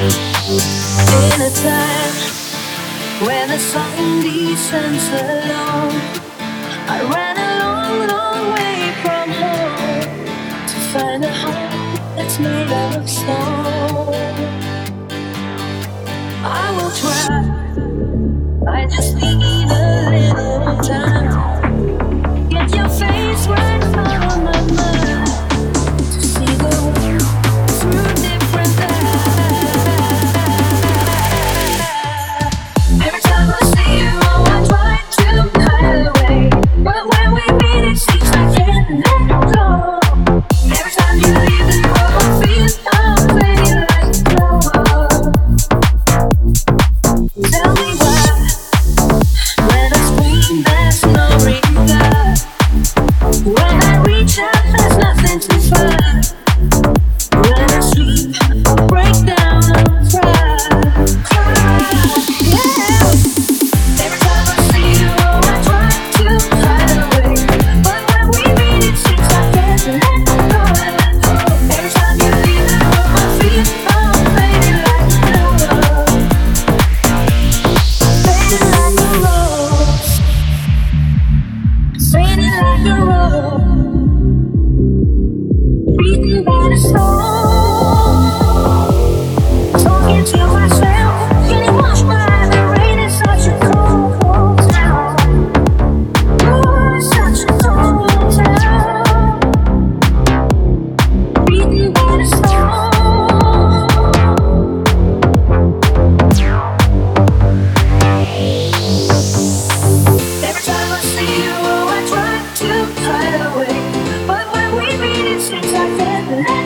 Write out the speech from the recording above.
In a time when the sun descends alone, I ran a long, long way from home to find a home that's made of stone. I will try. I just need. Thank you.